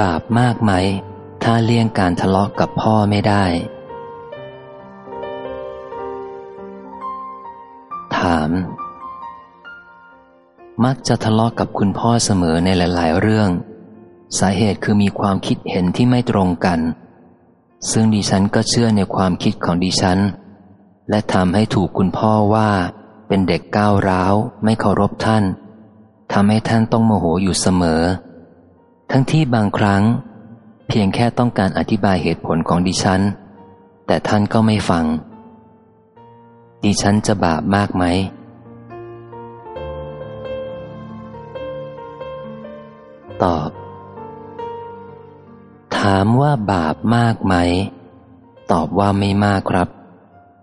บาปมากไหม ถ้าเลี่ยงการทะเลาะกับพ่อไม่ได้ ถาม มักจะทะเลาะกับคุณพ่อเสมอในหลาย ๆ เรื่อง สาเหตุคือมีความคิดเห็นที่ไม่ตรงกัน ซึ่งดิฉันก็เชื่อในความคิดของดิฉัน และทำให้ถูกคุณพ่อว่า เป็นเด็กก้าวร้าว ไม่เคารพท่านทำให้ท่านต้องโมโหอยู่เสมอ ทั้งที่บางครั้ง เพียงแค่ต้องการอธิบายเหตุผลของดิฉัน แต่ท่านก็ไม่ฟัง ดิฉันจะบาปมากไหม ตอบ ถามว่าบาปมากไหม ตอบว่าไม่มากครับ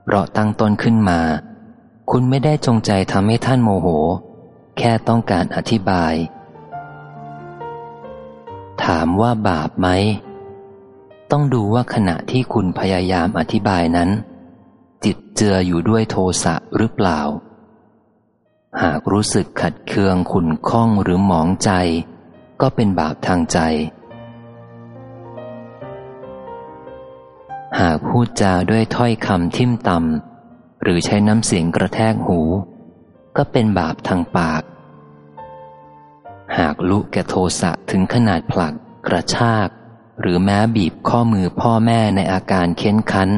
เพราะตั้งต้นขึ้นมา คุณไม่ได้จงใจทำให้ท่านโมโห แค่ต้องการอธิบายามว่าบาปไหม ต้องดูว่าขณะที่คุณพยายามอธิบายนั้น จิตเจืออยู่ด้วยโทสะหรือเปล่า หากรู้สึกขัดเคืองขุนข้องหรือหมองใจ ก็เป็นบาปทางใจ หากพูดจาด้วยถ้อยคำทิ่มตำหรือใช้น้ำเสียงกระแทกหู ก็เป็นบาปทางปากหากลุแก่โทสะถึงขนาดผลัก กระชาก หรือแม้บีบข้อมือพ่อแม่ในอาการเค้นคัน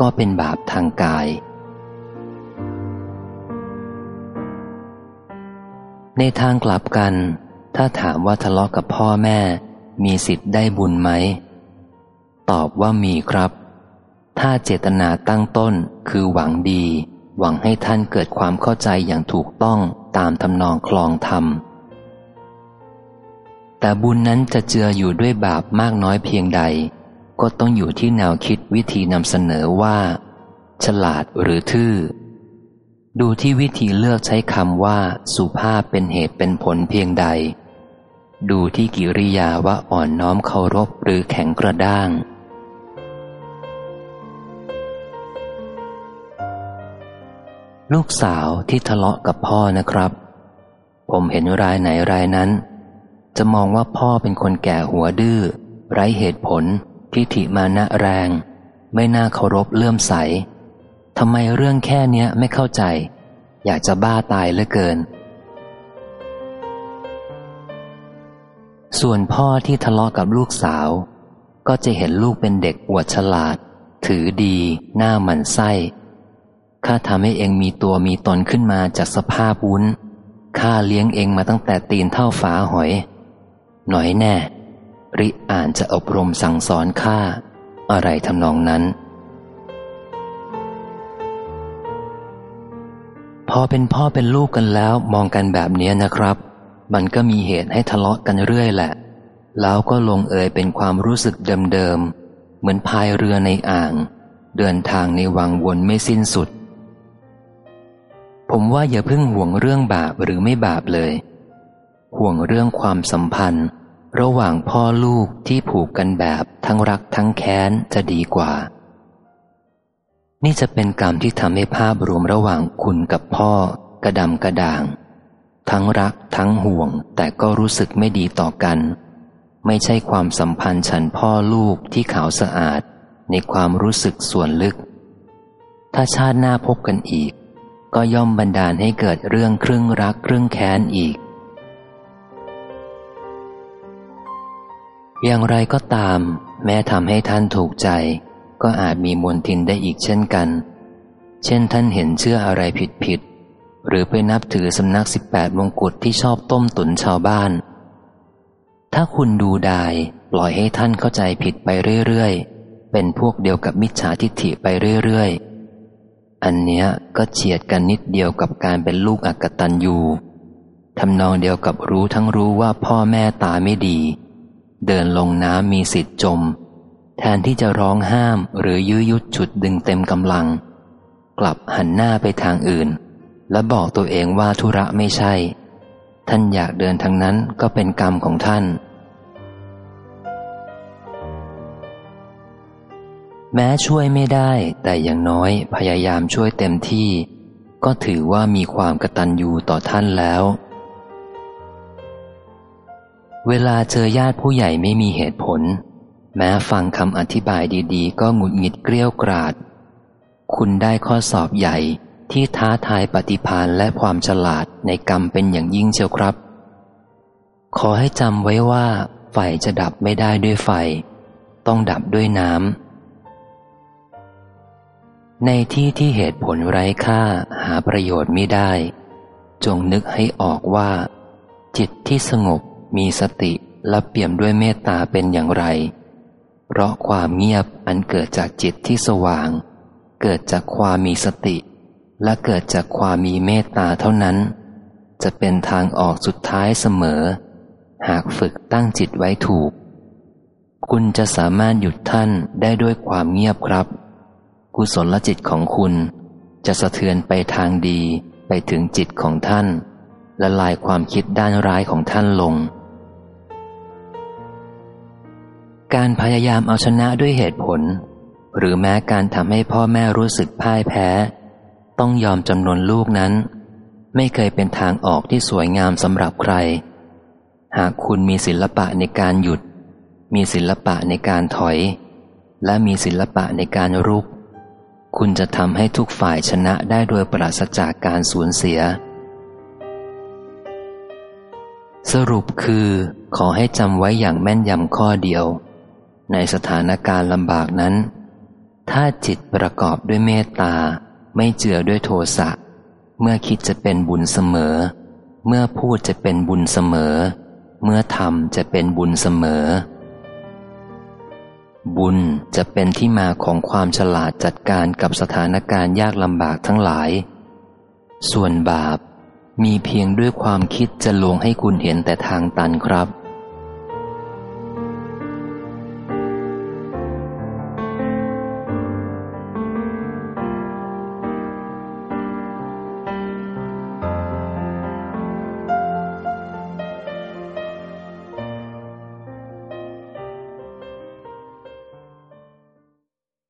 ก็เป็นบาปทางกาย ในทางกลับกัน ถ้าถามว่าทะเลาะกับพ่อแม่ มีสิทธิ์ได้บุญไหม ตอบว่ามีครับ ถ้าเจตนาตั้งต้นคือหวังดี หวังให้ท่านเกิดความเข้าใจอย่างถูกต้องตามทำนองคลองธรรม แต่บุญนั้นจะเจืออยู่ด้วยบาปมากน้อยเพียงใด ก็ต้องอยู่ที่แนวคิดวิธีนำเสนอว่า ฉลาดหรือทื่อ ดูที่วิธีเลือกใช้คำว่า สุภาพเป็นเหตุเป็นผลเพียงใด ดูที่กิริยาว่าอ่อนน้อมเคารพหรือแข็งกระด้างลูกสาวที่ทะเลาะกับพ่อนะครับ ผมเห็นรายไหนรายนั้น จะมองว่าพ่อเป็นคนแก่หัวดื้อ ไร้เหตุผล ทิฐิมานะแรง ไม่น่าเคารพเลื่อมใสทำไมเรื่องแค่เนี้ยไม่เข้าใจ อยากจะบ้าตายเหลือเกิน ส่วนพ่อที่ทะเลาะกับลูกสาว ก็จะเห็นลูกเป็นเด็กอวดฉลาด ถือดี หน้าหมันไส้ข้าทำให้เองมีตัวมีตนขึ้นมาจากสภาพวุ้นข้าเลี้ยงเองมาตั้งแต่ตีนเท่าฝาหอย หน่อยแน่ ริอ่านจะอบรมสั่งสอนข้าอะไรทำนองนั้น พอเป็นพ่อเป็นลูกกันแล้วมองกันแบบนี้นะครับ มันก็มีเหตุให้ทะเลาะกันเรื่อยแหละ แล้วก็ลงเอยเป็นความรู้สึกเดิมๆ เหมือนพายเรือในอ่าง เดินทางในวังวนไม่สิ้นสุด ผมว่าอย่าเพิ่งห่วงเรื่องบาปหรือไม่บาปเลย ห่วงเรื่องความสัมพันธ์ ระหว่างพ่อลูกที่ผูกกันแบบทั้งรักทั้งแค้นจะดีกว่า นี่จะเป็นกรรมที่ทำให้ภาพรวมระหว่างคุณกับพ่อ กระดำกระด่าง ทั้งรักทั้งห่วง แต่ก็รู้สึกไม่ดีต่อกัน ไม่ใช่ความสัมพันธ์ฉันพ่อลูกที่ขาวสะอาด ในความรู้สึกส่วนลึก ถ้าชาติหน้าพบกันอีก ก็ย่อมบันดาลให้เกิดเรื่องครึ่งรักครึ่งแค้นอีก อย่างไรก็ตาม แม้ทำให้ท่านถูกใจ ก็อาจมีมวลทินได้อีกเช่นกัน เช่นท่านเห็นเชื่ออะไรผิดผิด หรือไปนับถือสำนักสิบแปดมงกุฎที่ชอบต้มตุนชาวบ้าน ถ้าคุณดูดายปล่อยให้ท่านเข้าใจผิดไปเรื่อยๆ เป็นพวกเดียวกับมิจฉาทิฏฐิไปเรื่อยๆ อันเนี้ยก็เฉียดกันนิดเดียวกับการเป็นลูกอักตันยูทำนองเดียวกับรู้ทั้งรู้ว่าพ่อแม่ตาไม่ดี เดินลงน้ำมีสิทธิ์จม แทนที่จะร้องห้ามหรือยื้อยุดฉุดดึงเต็มกำลัง กลับหันหน้าไปทางอื่น และบอกตัวเองว่าธุระไม่ใช่ ท่านอยากเดินทางนั้นก็เป็นกรรมของท่าน แม้ช่วยไม่ได้แต่อย่างน้อยพยายามช่วยเต็มที่ ก็ถือว่ามีความกตัญญูต่อท่านแล้ว เวลาเจอญาติผู้ใหญ่ไม่มีเหตุผล แม้ฟังคำอธิบายดีๆ ก็หงุดหงิดเกลี้ยวกราด คุณได้ข้อสอบใหญ่ที่ท้าทายปฏิพานและความฉลาดในกรรมเป็นอย่างยิ่งเชียวครับ ขอให้จำไว้ว่า ไฟจะดับไม่ได้ด้วยไฟ ต้องดับด้วยน้ำในที่ที่เหตุผลไร้ค่าหาประโยชน์ไม่ได้ จงนึกให้ออกว่า จิตที่สงบ มีสติและเปี่ยมด้วยเมตตาเป็นอย่างไร เพราะความเงียบอันเกิดจากจิตที่สว่าง เกิดจากความมีสติ และเกิดจากความมีเมตตาเท่านั้น จะเป็นทางออกสุดท้ายเสมอ หากฝึกตั้งจิตไว้ถูก คุณจะสามารถหยุดท่านได้ด้วยความเงียบครับ กุศลจิตของคุณ จะสะเทือนไปทางดีไปถึงจิตของท่านละลายความคิดด้านร้ายของท่านลง การพยายามเอาชนะด้วยเหตุผล หรือแม้การทำให้พ่อแม่รู้สึกพ่ายแพ้ ต้องยอมจำนวนลูกนั้น ไม่เคยเป็นทางออกที่สวยงามสำหรับใคร หากคุณมีศิลปะในการหยุด มีศิลปะในการถอย และมีศิลปะในการรุก คุณจะทำให้ทุกฝ่ายชนะได้โดยปราศจากการสูญเสีย สรุปคือขอให้จำไว้อย่างแม่นยำข้อเดียว ในสถานการณ์ลำบากนั้น ถ้าจิตประกอบด้วยเมตตา ไม่เจือด้วยโทสะ เมื่อคิดจะเป็นบุญเสมอ เมื่อพูดจะเป็นบุญเสมอ เมื่อทำจะเป็นบุญเสมอ บุญจะเป็นที่มาของความฉลาดจัดการกับสถานการณ์ยากลำบากทั้งหลาย ส่วนบาปมีเพียงด้วยความคิดจะลงให้คุณเห็นแต่ทางตันครับ